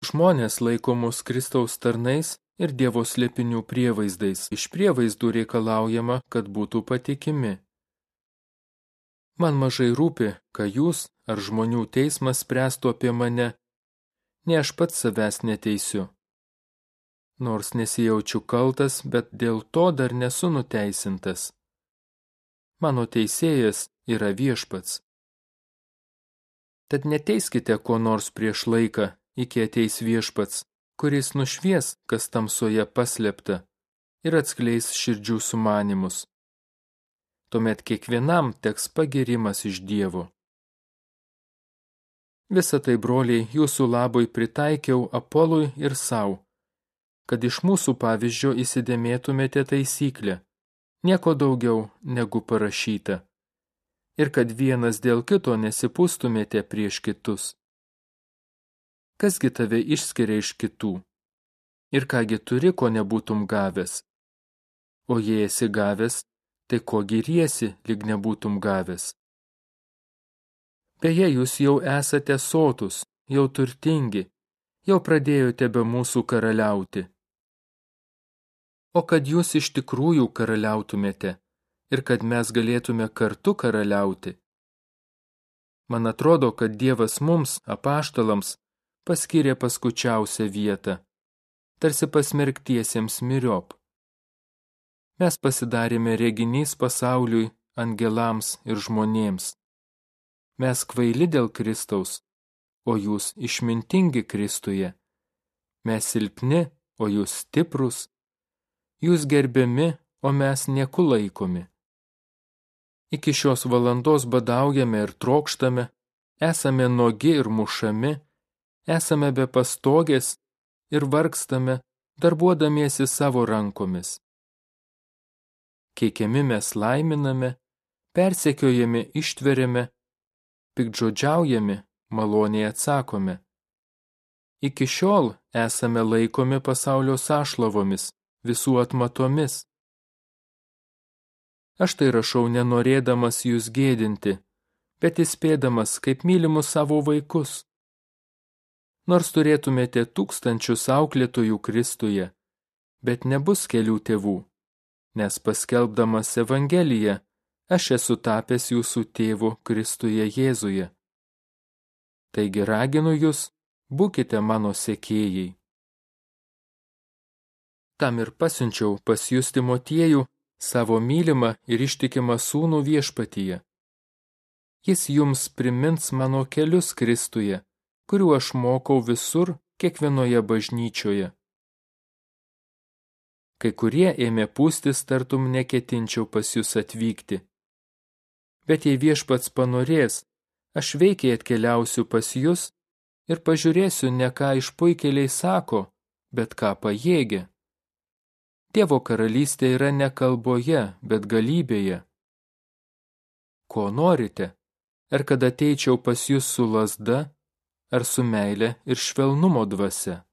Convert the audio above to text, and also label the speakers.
Speaker 1: Žmonės laiko mus Kristaus tarnais ir Dievo slėpinių prievaizdais. Iš prievaizdų reikalaujama, kad būtų patikimi. Man mažai rūpi, ką jūs ar žmonių teismas spręstų apie mane, ne aš pats savęs neteisiu. Nors nesijaučiu kaltas, bet dėl to dar nesu nuteisintas. Mano teisėjas yra viešpats. Tad neteiskite ko nors prieš laiką, iki ateis viešpats, kuris nušvies, kas tamsoje paslėpta, ir atskleis širdžių sumanimus. Tuomet kiekvienam teks pagirimas iš Dievo. Visą tai, broliai, jūsų labui pritaikiau Apolui ir savo, kad iš mūsų pavyzdžio įsidėmėtumėte taisyklę, nieko daugiau negu parašyta, ir kad vienas dėl kito nesipūstumėte prieš kitus kasgi tave išskiria iš kitų? Ir kągi turi, ko nebūtum gavęs? O jei esi gavęs, tai ko giriesi, lyg nebūtum gavęs? Beje, jūs jau esate sotus, jau turtingi, jau pradėjote be mūsų karaliauti. O kad jūs iš tikrųjų karaliautumėte ir kad mes galėtume kartu karaliauti. Man atrodo, kad Dievas mums, apaštalams, paskyrė paskučiausią vietą, tarsi pasmerktiesiems miriop. Mes pasidarėme reginys pasauliui, angelams ir žmonėms. Mes kvaili dėl Kristaus, o jūs išmintingi Kristuje. Mes silpni, o jūs stiprus. Jūs gerbiami, o mes nieku laikomi. Iki šios valandos badaujame ir trokštame, esame nogi ir mušami, esame be pastogės ir vargstame, darbuodamiesi savo rankomis. Keikiami mes laiminame, persekiojami ištveriame, pikdžodžiaujami, maloniai atsakome. Iki šiol esame laikomi pasaulio sąšlavomis, visų atmatomis. Aš tai rašau nenorėdamas jūs gėdinti, bet įspėdamas, kaip mylimus savo vaikus nors turėtumėte tūkstančius auklėtojų Kristuje, bet nebus kelių tėvų, nes paskelbdamas Evangeliją, aš esu tapęs jūsų tėvu Kristuje Jėzuje. Taigi raginu jūs, būkite mano sekėjai. Tam ir pasiunčiau pas jūs Timotiejų, savo mylimą ir ištikimą sūnų viešpatyje. Jis jums primins mano kelius Kristuje kurių aš mokau visur, kiekvienoje bažnyčioje. Kai kurie ėmė pūstis, tartum neketinčiau pas jūs atvykti. Bet jei viešpats panorės, aš veikiai atkeliausiu pas jūs ir pažiūrėsiu ne ką išpuikeliai sako, bet ką pajėgia. Dievo karalystė yra ne kalboje, bet galybėje. Ko norite? Ar kad ateičiau pas jūs su lasda, ar su meile ir švelnumo dvasia.